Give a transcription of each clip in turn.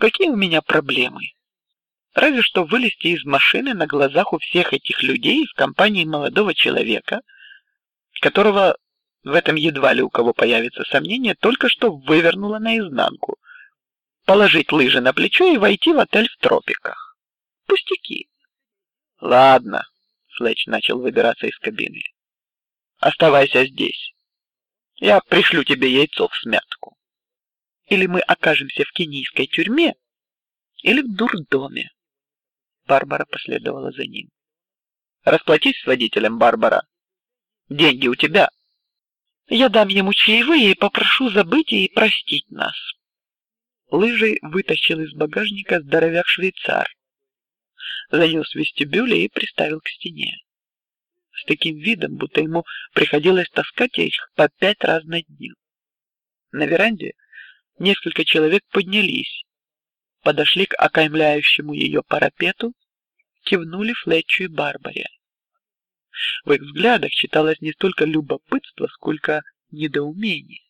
Какие у меня проблемы? Разве что вылезти из машины на глазах у всех этих людей в компании молодого человека, которого в этом едва ли у кого появится сомнение, только что вывернуло наизнанку, положить лыжи на плечо и войти в отель в тропиках. Пустяки. Ладно, Флетч начал выбираться из кабины. Оставайся здесь. Я пришлю тебе яйцо в смятку. Или мы окажемся в кенийской тюрьме, или в дурдоме. Барбара последовала за ним. Расплатись с водителем, Барбара. Деньги у тебя. Я дам ему чаевые и попрошу забыть и простить нас. Лыжи вытащил из багажника здоровяк швейцар, занес вестибюле и приставил к стене. С таким видом, будто ему приходилось таскать их по пять раз на дню. На веранде несколько человек поднялись, подошли к окаймляющему ее парапету, кивнули Флетчу и Барбаре. В их взглядах читалось не столько любопытство, сколько недоумение.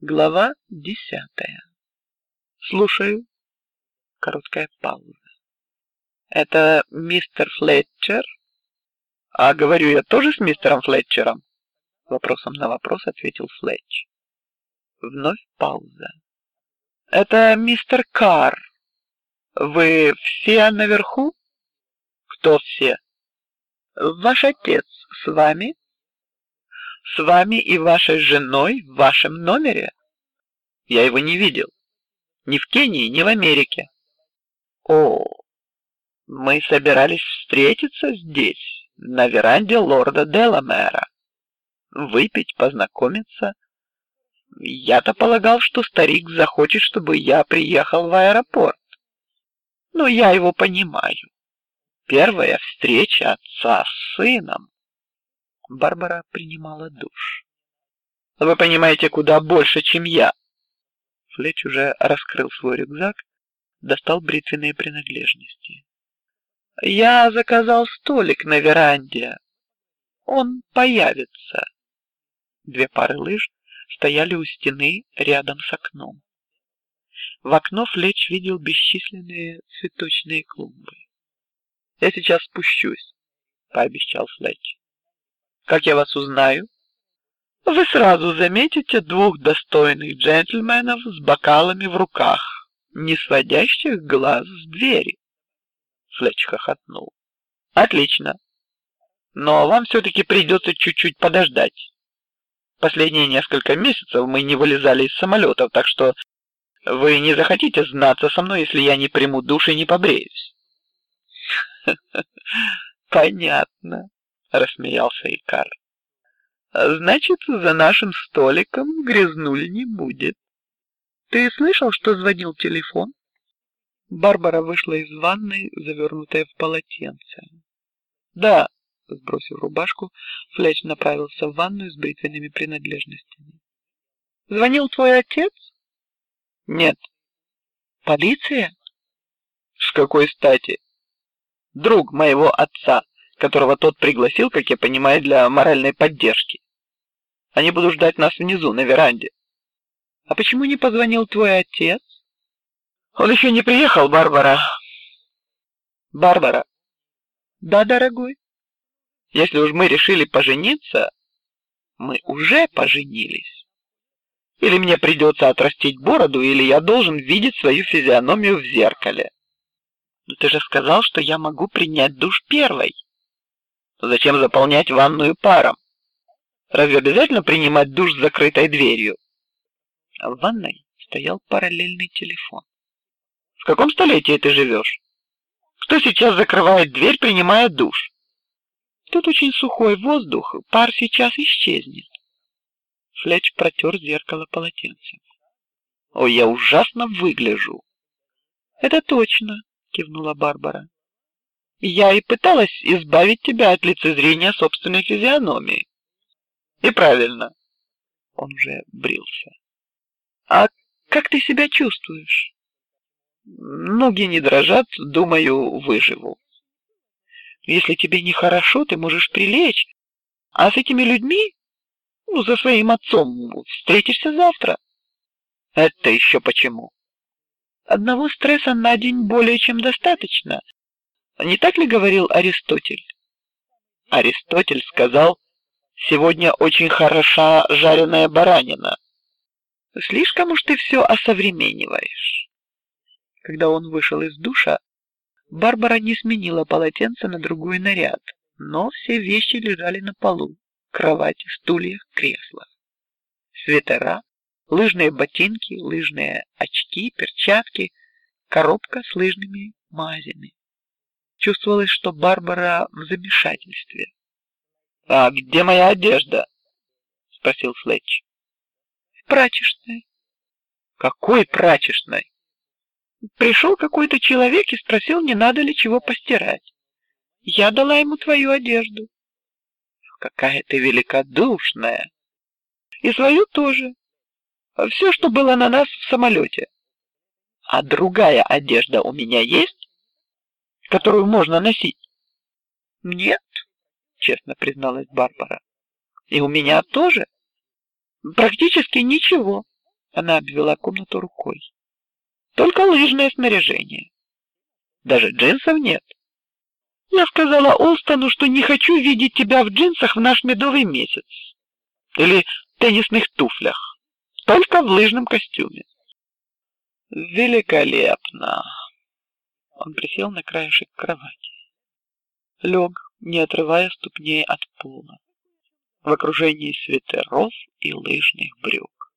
Глава десятая. Слушаю. Короткая пауза. Это мистер Флетчер? А говорю я тоже с мистером Флетчером? Вопросом на вопрос ответил Флетч. Вновь пауза. Это мистер Кар. Вы все наверху? Кто все? Ваш отец с вами? С вами и вашей женой в вашем номере? Я его не видел. Ни в Кении, ни в Америке. О, мы собирались встретиться здесь, на веранде лорда Деламера, выпить, познакомиться. Я-то полагал, что старик захочет, чтобы я приехал в аэропорт. Но я его понимаю. Первая встреча отца с сыном. Барбара принимала душ. Вы понимаете куда больше, чем я. Флетч уже раскрыл свой рюкзак, достал бритвенные принадлежности. Я заказал столик на веранде. Он появится. Две пары лыж стояли у стены рядом с окном. В окно Флетч видел бесчисленные цветочные клумбы. Я сейчас спущусь, пообещал Флетч. Как я вас узнаю? вы сразу заметите двух достойных джентльменов с бокалами в руках, не сводящих глаз с двери. Флетч хохотнул. Отлично. Но вам все-таки придется чуть-чуть подождать. Последние несколько месяцев мы не вылезали из самолетов, так что вы не захотите знаться со мной, если я не приму душ и не побреюсь. Понятно, рассмеялся Икар. Значит, за нашим столиком грязнули не будет. Ты слышал, что звонил телефон? Барбара вышла из ванной, завернутая в полотенце. Да, сбросив рубашку, Флетч направился в ванную с бритвенными принадлежностями. Звонил твой отец? Нет. Полиция? С какой стати? Друг моего отца, которого тот пригласил, как я понимаю, для моральной поддержки. Они будут ждать нас внизу на веранде. А почему не позвонил твой отец? Он еще не приехал, Барбара. Барбара. Да, дорогой. Если уж мы решили пожениться, мы уже поженились. Или мне придется отрастить бороду, или я должен видеть свою физиономию в зеркале. Но ты же сказал, что я могу принять душ первой. Зачем заполнять ванную паром? Разве обязательно принимать душ с закрытой дверью? А в ванной стоял параллельный телефон. В каком столетии ты живешь? Кто сейчас закрывает дверь, принимая душ? Тут очень сухой воздух, пар сейчас исчезнет. Флетч протер зеркало полотенцем. Ой, я ужасно выгляжу. Это точно, кивнула Барбара. Я и пыталась избавить тебя от лицезрения собственной физиономии. И правильно. Он уже брился. А как ты себя чувствуешь? Ноги не дрожат, думаю, выживу. Если тебе не хорошо, ты можешь прилечь, а с этими людьми, ну, за своим отцом, встретишься завтра. Это еще почему? Одного стресса на день более чем достаточно. Не так ли говорил Аристотель? Аристотель сказал: сегодня очень хороша жареная баранина. Слишком уж ты все осовремениваешь. Когда он вышел из душа, Барбара не сменила полотенце на другой наряд, но все вещи лежали на полу: кровати, стулья, кресла, свитера, лыжные ботинки, лыжные очки, перчатки, коробка с лыжными мазями. Чувствовалось, что Барбара в замешательстве. А где моя одежда? спросил Флетч. Прачечной. Какой прачечной? Пришел какой-то человек и спросил, не надо ли чего постирать. Я дала ему твою одежду. Какая ты великодушная. И свою тоже. Все, что было на нас в самолете. А другая одежда у меня есть, которую можно носить? Нет, честно призналась Барбара. И у меня тоже. Практически ничего. Она обвела комнату рукой. Только лыжное снаряжение. Даже джинсов нет. Я сказала Олстону, что не хочу видеть тебя в джинсах в наш медовый месяц или теннисных туфлях, только в лыжном костюме. Великолепно. Он присел на краешек кровати, лег, не отрывая ступней от пола, в окружении свитеров и лыжных брюк.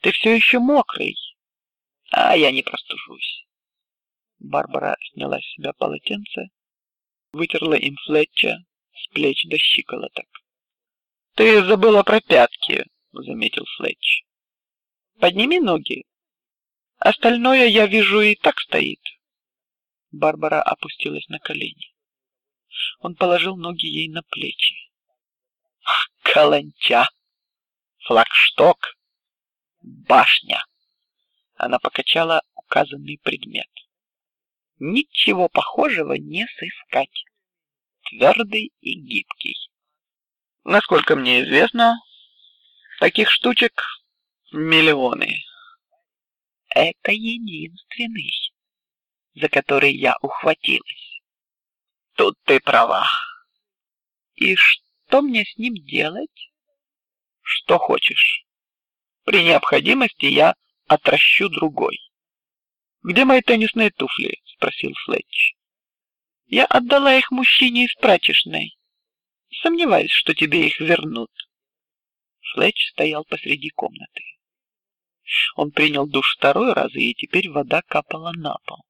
Ты все еще мокрый, а я не простужусь. Барбара сняла с себя полотенце, вытерла им Флетча с плеч до щиколоток. Ты забыла про пятки, заметил Флетч. Подними ноги. Остальное я вижу и так стоит. Барбара опустилась на колени. Он положил ноги ей на плечи. Каланча, флагшток, башня. Она покачала указанный предмет. Ничего похожего не сыскать. Твердый и гибкий. Насколько мне известно, таких штучек миллионы. Это единственный, за который я ухватилась. Тут ты права. И что мне с ним делать? Что хочешь. При необходимости я отращу другой. Где мои теннисные туфли? спросил Флетч. Я отдала их мужчине из прачечной. Сомневаюсь, что тебе их вернут. Флетч стоял посреди комнаты. Он принял душ второй раз, и теперь вода капала на пол.